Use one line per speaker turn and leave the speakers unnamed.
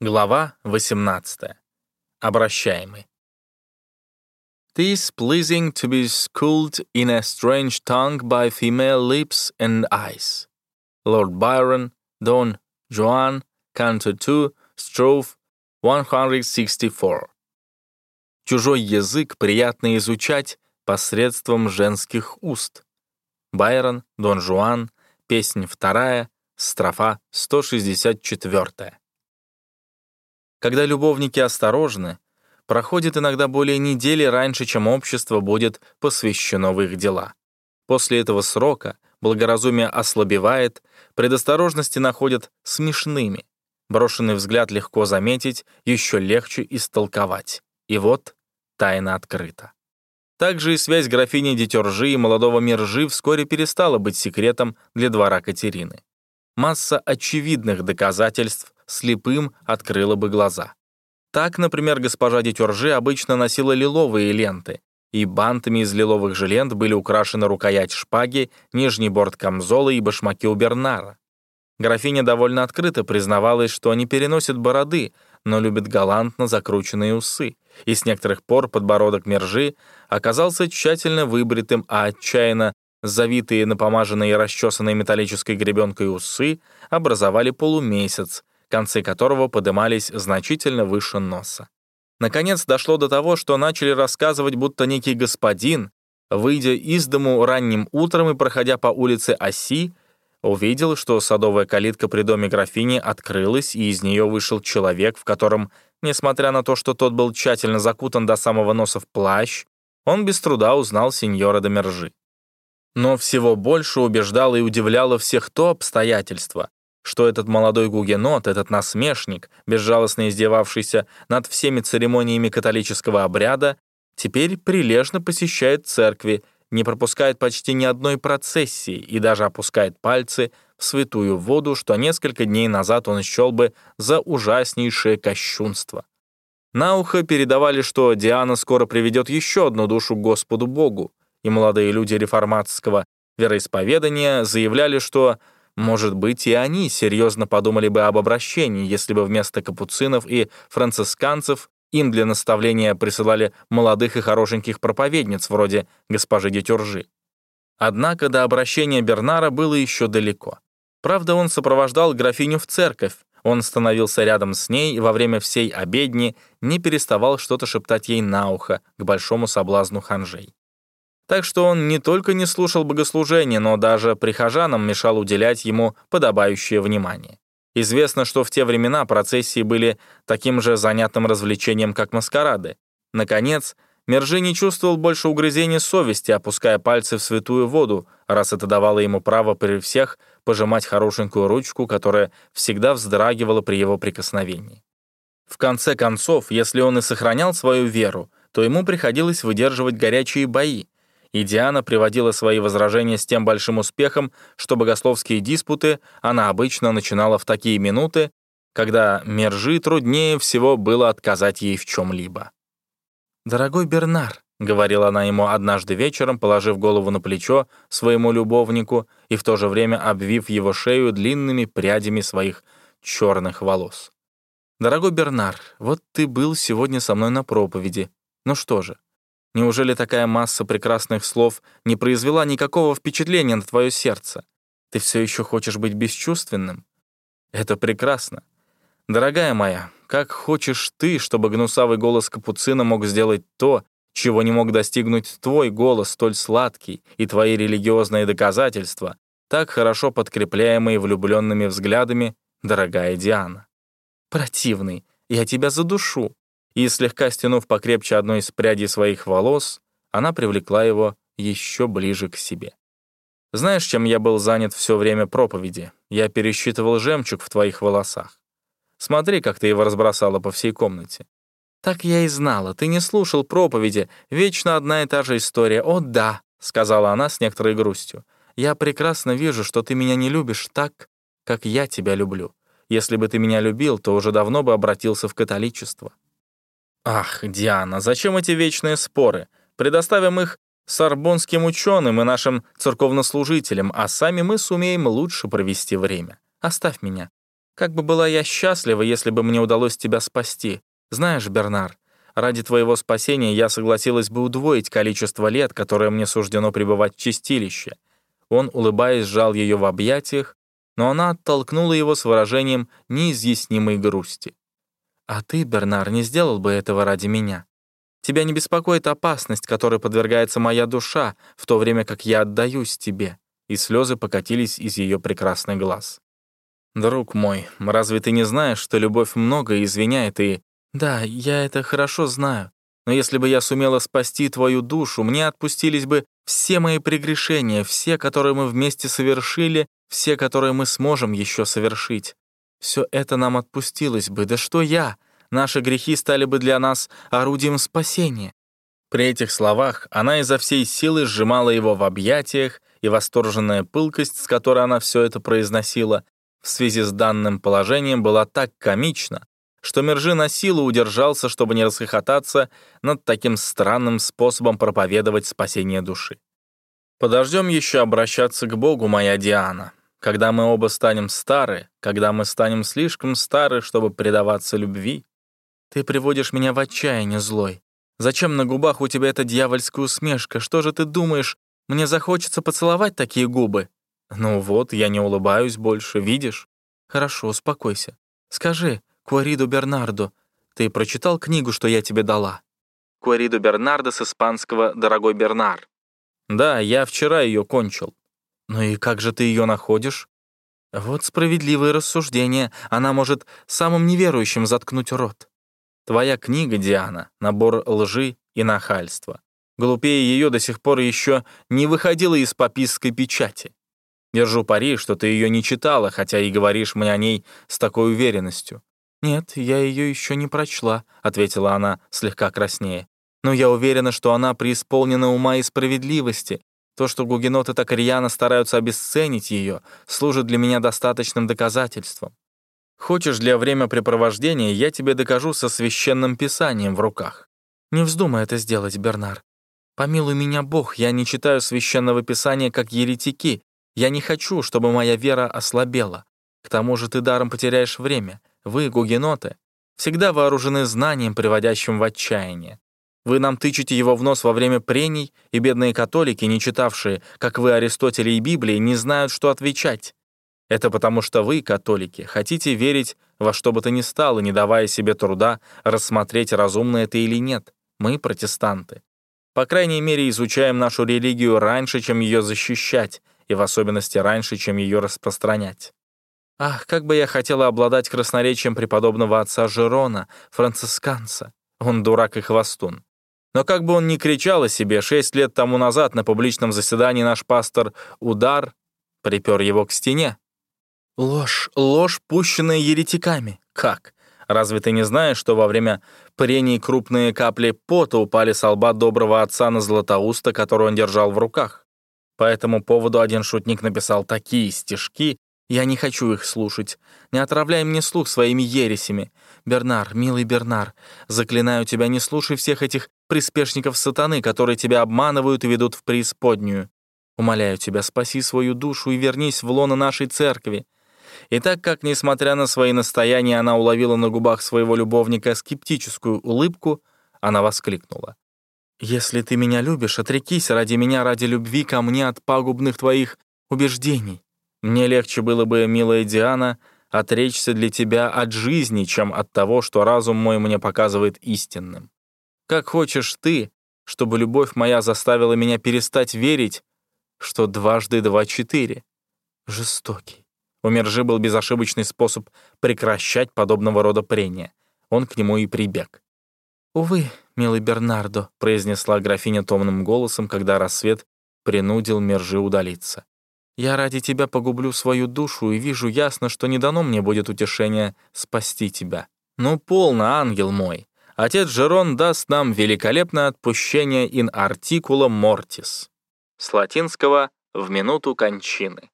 Глава 18. Обращаемый. "'Tis pleasing to be schooled in a strange tongue by female lips and eyes. Lord Byron, Don Juan, Canto 2, Strophe 164. Чужой язык приятно изучать посредством женских уст. Байрон, Дон Жуан, песнь вторая, строфа 164. Когда любовники осторожны, проходит иногда более недели раньше, чем общество будет посвящено в их дела. После этого срока благоразумие ослабевает, предосторожности находят смешными. Брошенный взгляд легко заметить, еще легче истолковать. И вот тайна открыта. Также и связь графини Детержи и молодого Мержи вскоре перестала быть секретом для двора Катерины. Масса очевидных доказательств слепым открыла бы глаза. Так, например, госпожа Детюржи обычно носила лиловые ленты, и бантами из лиловых же лент были украшены рукоять шпаги, нижний борт камзола и башмаки у Бернара. Графиня довольно открыто признавалась, что не переносит бороды, но любит галантно закрученные усы, и с некоторых пор подбородок Мержи оказался тщательно выбритым, а отчаянно завитые напомаженные и расчесанные металлической гребенкой усы образовали полумесяц, концы которого подымались значительно выше носа. Наконец дошло до того, что начали рассказывать, будто некий господин, выйдя из дому ранним утром и проходя по улице Оси, увидел, что садовая калитка при доме графини открылась, и из нее вышел человек, в котором, несмотря на то, что тот был тщательно закутан до самого носа в плащ, он без труда узнал сеньора де Мержи. Но всего больше убеждало и удивляло всех то обстоятельство, что этот молодой гугенот, этот насмешник, безжалостно издевавшийся над всеми церемониями католического обряда, теперь прилежно посещает церкви, не пропускает почти ни одной процессии и даже опускает пальцы в святую воду, что несколько дней назад он счел бы за ужаснейшее кощунство. На ухо передавали, что Диана скоро приведет еще одну душу к Господу Богу, и молодые люди реформатского вероисповедания заявляли, что может быть, и они серьезно подумали бы об обращении, если бы вместо капуцинов и францисканцев им для наставления присылали молодых и хорошеньких проповедниц вроде госпожи Детюржи. Однако до обращения Бернара было еще далеко. Правда, он сопровождал графиню в церковь, он становился рядом с ней и во время всей обедни не переставал что-то шептать ей на ухо к большому соблазну ханжей. Так что он не только не слушал богослужения, но даже прихожанам мешал уделять ему подобающее внимание. Известно, что в те времена процессии были таким же занятным развлечением, как маскарады. Наконец, Мержи не чувствовал больше угрызения совести, опуская пальцы в святую воду, раз это давало ему право при всех пожимать хорошенькую ручку, которая всегда вздрагивала при его прикосновении. В конце концов, если он и сохранял свою веру, то ему приходилось выдерживать горячие бои, и Диана приводила свои возражения с тем большим успехом, что богословские диспуты она обычно начинала в такие минуты, когда Мержи труднее всего было отказать ей в чем-либо. «Дорогой Бернар», — говорила она ему однажды вечером, положив голову на плечо своему любовнику и в то же время обвив его шею длинными прядями своих черных волос. «Дорогой Бернар, вот ты был сегодня со мной на проповеди. Ну что же, Неужели такая масса прекрасных слов не произвела никакого впечатления на твое сердце? Ты все еще хочешь быть бесчувственным? Это прекрасно. Дорогая моя, как хочешь ты, чтобы гнусавый голос капуцина мог сделать то, чего не мог достигнуть твой голос, столь сладкий, и твои религиозные доказательства, так хорошо подкрепляемые влюбленными взглядами, дорогая Диана. Противный, я тебя задушу и, слегка стянув покрепче одной из прядей своих волос, она привлекла его еще ближе к себе. «Знаешь, чем я был занят все время проповеди? Я пересчитывал жемчуг в твоих волосах. Смотри, как ты его разбросала по всей комнате. Так я и знала, ты не слушал проповеди, вечно одна и та же история. О, да, — сказала она с некоторой грустью. «Я прекрасно вижу, что ты меня не любишь так, как я тебя люблю. Если бы ты меня любил, то уже давно бы обратился в католичество». Ах, Диана, зачем эти вечные споры? Предоставим их сорбонским ученым и нашим церковнослужителям, а сами мы сумеем лучше провести время. Оставь меня. Как бы была я счастлива, если бы мне удалось тебя спасти. Знаешь, Бернар, ради твоего спасения я согласилась бы удвоить количество лет, которое мне суждено пребывать в чистилище». Он, улыбаясь, сжал ее в объятиях, но она оттолкнула его с выражением неизъяснимой грусти. «А ты, Бернар, не сделал бы этого ради меня. Тебя не беспокоит опасность, которой подвергается моя душа, в то время как я отдаюсь тебе». И слезы покатились из ее прекрасных глаз. «Друг мой, разве ты не знаешь, что любовь многое извиняет и...» «Да, я это хорошо знаю. Но если бы я сумела спасти твою душу, мне отпустились бы все мои прегрешения, все, которые мы вместе совершили, все, которые мы сможем еще совершить. Все это нам отпустилось бы. Да что я? Наши грехи стали бы для нас орудием спасения». При этих словах она изо всей силы сжимала его в объятиях, и восторженная пылкость, с которой она все это произносила, в связи с данным положением была так комична, что Мержи на силу удержался, чтобы не расхохотаться над таким странным способом проповедовать спасение души. «Подождем еще обращаться к Богу, моя Диана. Когда мы оба станем стары, когда мы станем слишком стары, чтобы предаваться любви, ты приводишь меня в отчаяние, злой. Зачем на губах у тебя эта дьявольская усмешка? Что же ты думаешь? Мне захочется поцеловать такие губы. Ну вот, я не улыбаюсь больше, видишь? Хорошо, успокойся. Скажи, Куариду Бернардо, ты прочитал книгу, что я тебе дала? Куариду Бернардо с испанского «Дорогой Бернар». Да, я вчера ее кончил. «Ну и как же ты ее находишь?» «Вот справедливое рассуждение. Она может самым неверующим заткнуть рот. Твоя книга, Диана, набор лжи и нахальства. Глупее ее до сих пор еще не выходила из пописской печати. Держу пари, что ты ее не читала, хотя и говоришь мне о ней с такой уверенностью. «Нет, я ее еще не прочла», — ответила она, слегка краснее. «Но я уверена, что она преисполнена ума и справедливости, то, что гугеноты так рьяно стараются обесценить ее, служит для меня достаточным доказательством. Хочешь для времяпрепровождения, я тебе докажу со священным писанием в руках. Не вздумай это сделать, Бернар. Помилуй меня Бог, я не читаю священного писания как еретики. Я не хочу, чтобы моя вера ослабела. К тому же ты даром потеряешь время. Вы, гугеноты, всегда вооружены знанием, приводящим в отчаяние. Вы нам тычете его в нос во время прений, и бедные католики, не читавшие, как вы, Аристотеля и Библии, не знают, что отвечать. Это потому что вы, католики, хотите верить во что бы то ни стало, не давая себе труда рассмотреть, разумно это или нет. Мы, протестанты, по крайней мере, изучаем нашу религию раньше, чем ее защищать, и в особенности раньше, чем ее распространять. Ах, как бы я хотела обладать красноречием преподобного отца Жерона, францисканца. Он дурак и хвостун. Но как бы он ни кричал о себе, шесть лет тому назад на публичном заседании наш пастор Удар припер его к стене. Ложь, ложь, пущенная еретиками. Как? Разве ты не знаешь, что во время прений крупные капли пота упали с лба доброго отца на Златоуста, который он держал в руках? По этому поводу один шутник написал такие стишки, я не хочу их слушать. Не отравляй мне слух своими ересями. Бернар, милый Бернар, заклинаю тебя, не слушай всех этих приспешников сатаны, которые тебя обманывают и ведут в преисподнюю. Умоляю тебя, спаси свою душу и вернись в лоно нашей церкви». И так как, несмотря на свои настояния, она уловила на губах своего любовника скептическую улыбку, она воскликнула. «Если ты меня любишь, отрекись ради меня, ради любви ко мне от пагубных твоих убеждений. Мне легче было бы, милая Диана, отречься для тебя от жизни, чем от того, что разум мой мне показывает истинным. Как хочешь ты, чтобы любовь моя заставила меня перестать верить, что дважды два — четыре. Жестокий. У Мержи был безошибочный способ прекращать подобного рода прения. Он к нему и прибег. «Увы, милый Бернардо», — произнесла графиня томным голосом, когда рассвет принудил Мержи удалиться. Я ради тебя погублю свою душу и вижу ясно, что не дано мне будет утешения спасти тебя. Ну, полно, ангел мой. Отец Жерон даст нам великолепное отпущение in articulum mortis. С латинского «в минуту кончины».